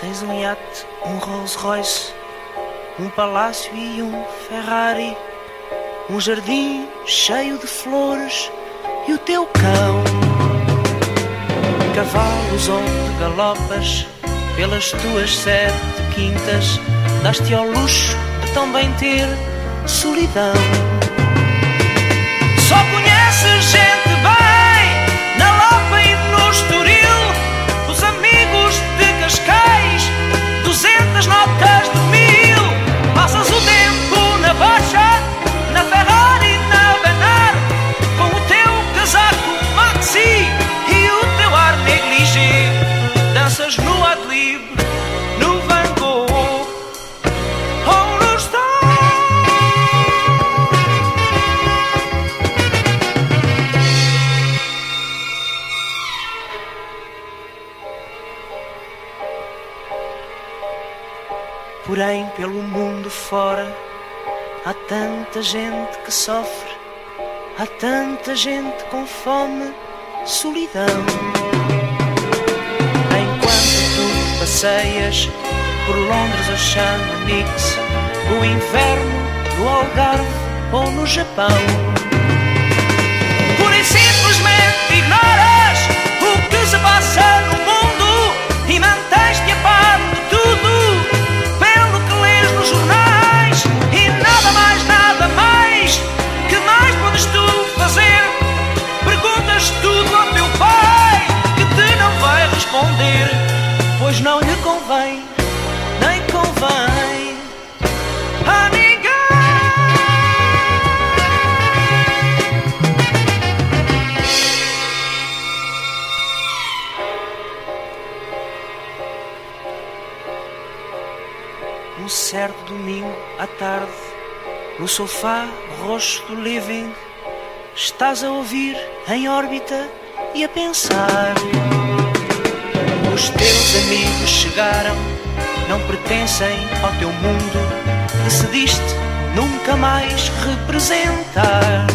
Tens um iate, um Rolls Royce, um palácio e um Ferrari, um jardim cheio de flores e o teu cão. Cavalos onde galopas pelas tuas sete quintas, daste ao luxo de também ter solidão. No Adlib, no Van Gogh, ou no. Porém, pelo mundo fora, há tanta gente que sofre, há tanta gente com fome, solidão. Por Londres ou Chamonix, o inverno no Algarve ou no Japão. Pura e simplesmente ignoras o que se passa no mundo e mantens-te a par de tudo pelo que lês nos jornais e nada mais, nada mais. Que mais podes tu fazer? Perguntas tudo ao teu pai que te não vai responder, convém, nem convém a ninguém. Um certo domingo à tarde, no sofá roxo do living, estás a ouvir em órbita e a pensar. Os teus amigos chegaram, não pertencem ao teu mundo, decidiste nunca mais representar.